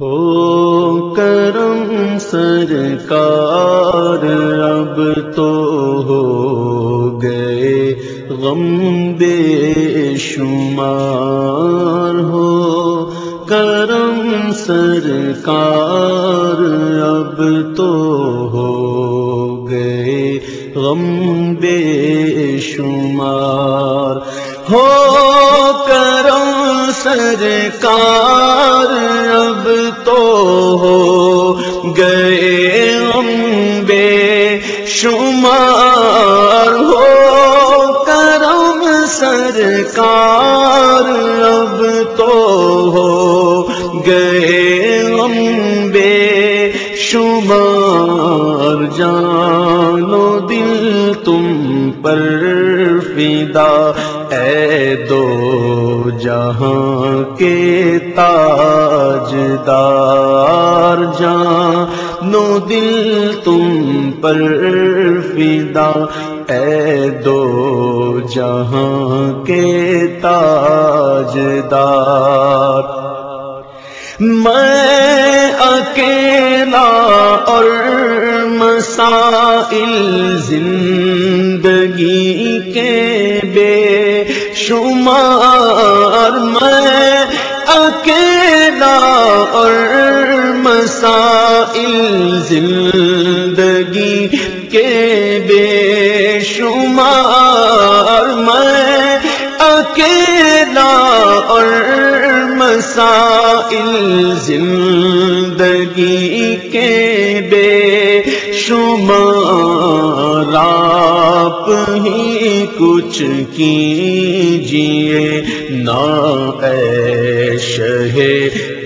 ہو کرم سرکار اب تو ہو گئے غم بے شمار ہو۔ کرم سرکار غم بے شمار ہو کرم سرکار اب تو ہو گئے ہم بے شمار ہو کرم سرکار اب تو ہو گئے ہم بے شمار جانو دل تم پر فدا اے دو جہاں کے تاج دار جانو دل تم پر فدا، اے دو جہاں کے تاج دار میں اکیلا اور مسائل زندگی کے بے شمار میں اکیلا اور مسائل زندگی کے بے شمار میں اکیلا اور مسائل زندگی کے بے شمار آپ ہی کچھ کیجیے نا اے شہ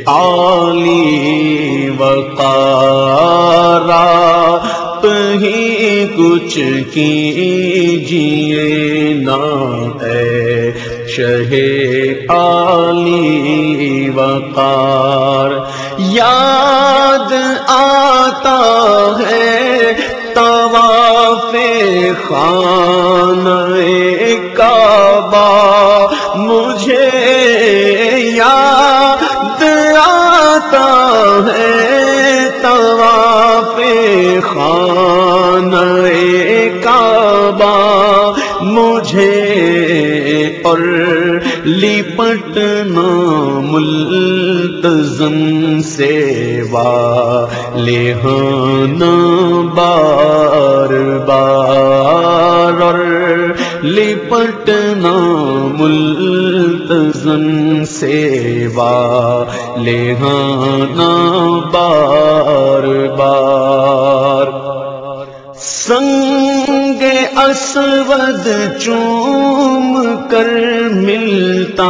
عالی وقار آپ ہی کچھ کیجیے نا اے شہ عالی وقار۔ یاد آتا ہے طواف خان کعبہ۔ مجھے یاد آتا ہے طواف خان کعبہ۔ مجھے اور لپٹنا ملتزم سے لہانا بار بار اور لپٹنا ملتزم سے لہانا بار بار سنگ اسود چوم کر ملتا،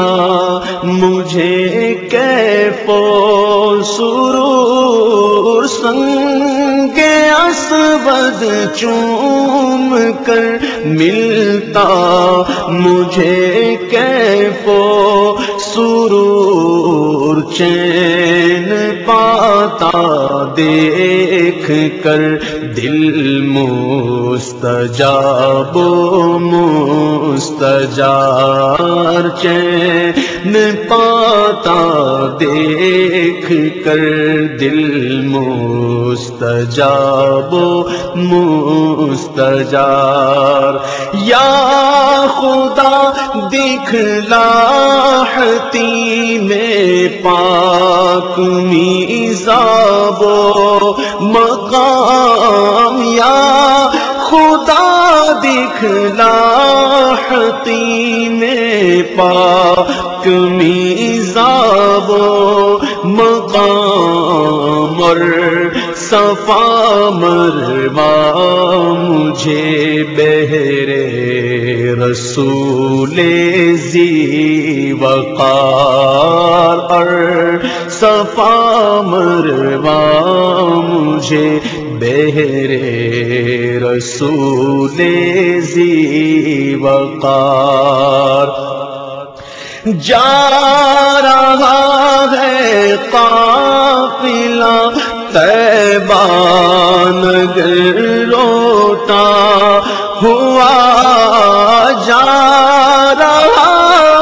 مجھے کیفو سرور؟ سنگ اسود چوم کر ملتا، مجھے کیفو سرور؟ چین پاتا دیکھ کر دل مستجاب مستجار چین پاتا دیکھ کر دل مستجاب مستجار۔ یا خدا دکھلاحتی میں پاک میزاب مقام۔ یا خدا دکھلاحتی میں پاک میزاب مقام۔ اور صفا مروا مجھے بہرے رسول زی وقار۔ اور صفا مروا مجھے بہرے رسول زی وقار۔ جا رہا ہے قافلہ تیبان روتا ہوا جا رہا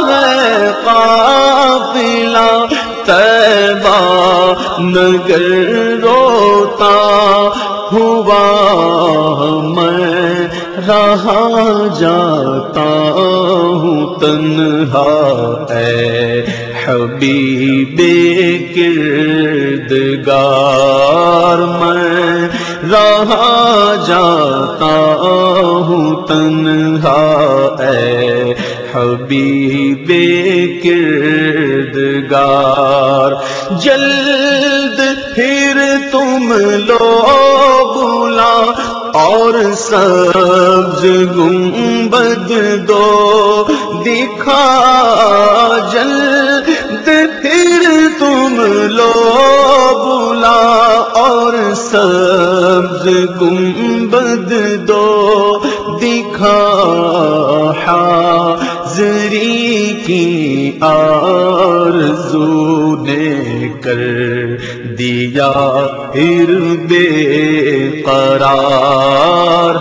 ہے قافلہ تیبہ نگر روتا ہوا میں رہا جاتا ہوں تنہا اے حبیب کردگار میں رہا جاتا ہوں تنہا، اے حبیب کردگار، جلد پھر تم لو بولا اور سبز گنبد دو دکھا، جلد پھر تم لو بولا اور سبز گنبد دو دکھا حاضری کی آرزو نے کر دیا پھر بے قرار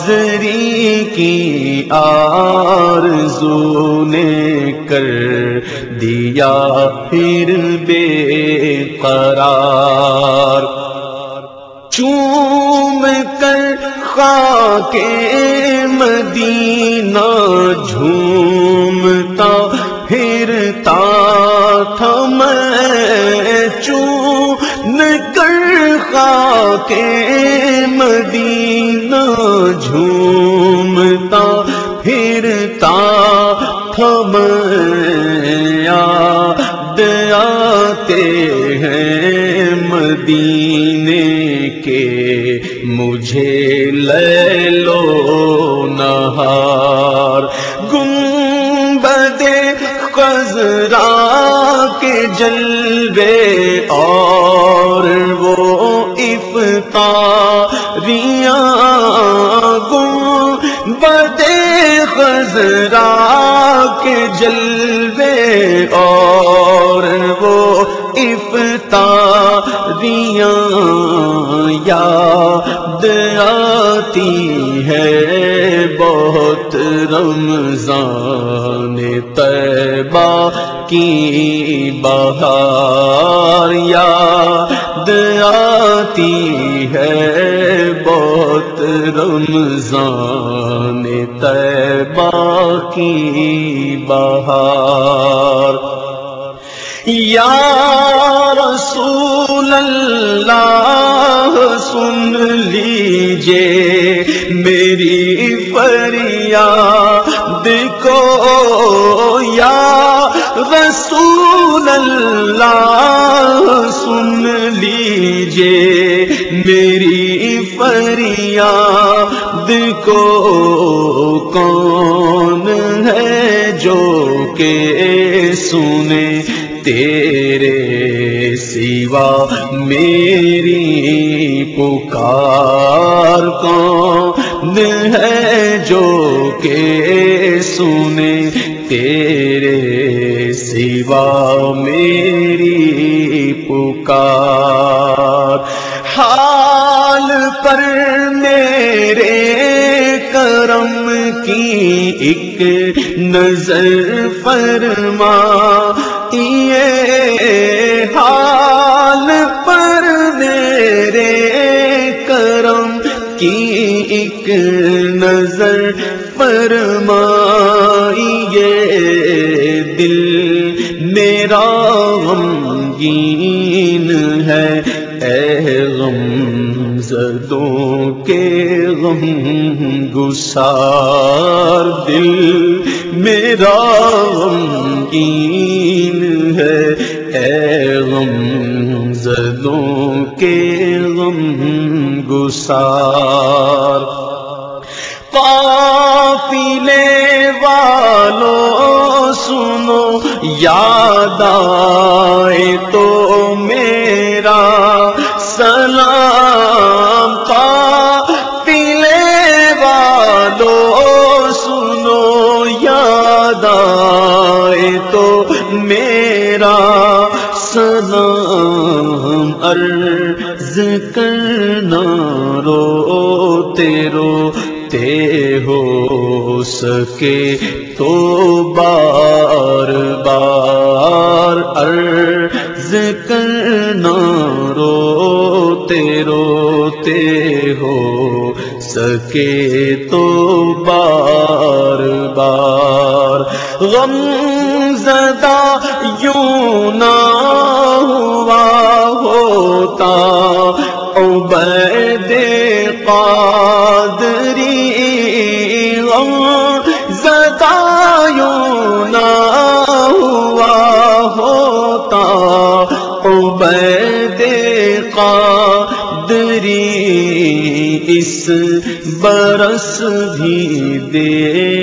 حاضری کی آرزو نے کر دیا، پھر بے قرار۔ چوم کر خاک مدینہ جھومتا، پھرتا تھا میں چوم کر خاک مدینہ جھومتا، پھرتا تھا میں یاد آتے ہیں مدینے کے، مجھے لے لو نہار۔ گنبد خزرا کے جلوے اور وہ افطاریاں گنبد خزرا کے جلوے اور وہ افطاریاں یاد آتی ہے بہت رمضان طیبہ کی بہار یاد آتی ہے رمضان طیبہ کی بہار۔ یا رسول اللہ، سن لیجے میری فریاد کو۔ یا رسول اللہ، سن لیجے میری فریاد کو کون ہے جو کہ سنے تیرے سوا میری پکار کون ہے جو کہ سنے تیرے سوا میری پکار حال پر میرے کرم کی ایک نظر فرما یہ حال پر میرے کرم کی ایک نظر فرمائیے۔ دل میرا غمگین ہے، اے غم زدوں کے غم گسار دل میرا غمگین ہے۔ اے غم زدوں کے غم گسار۔ قافلے والو سنو، یاد آئے تو میرا میرا سلام عرض کرنا رو تیرو تے ہو سکے تو بار بار عرض کر نہ روتے روتے ہو سکے تو بار بار غم زدہ یوں نہ ہوا ہوتا۔ عبید قادری غم زدہ یوں نہ ہوا ہوتا۔ عبید قادری اس برس بھی دے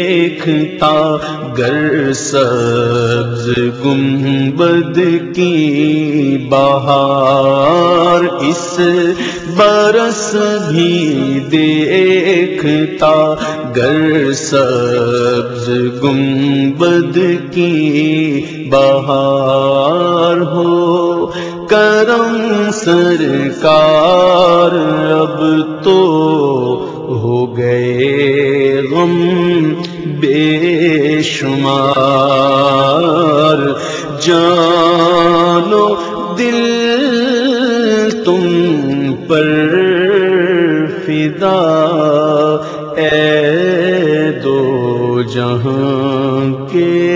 دیکھتا گر سبز گنبد کی بہار اس برس بھی دیکھتا گر سبز گنبد کی بہار ہو۔ کرم سرکار اب تو ہو گئے غم بے شمار جانو دل تم پر فدا اے دو جہاں کے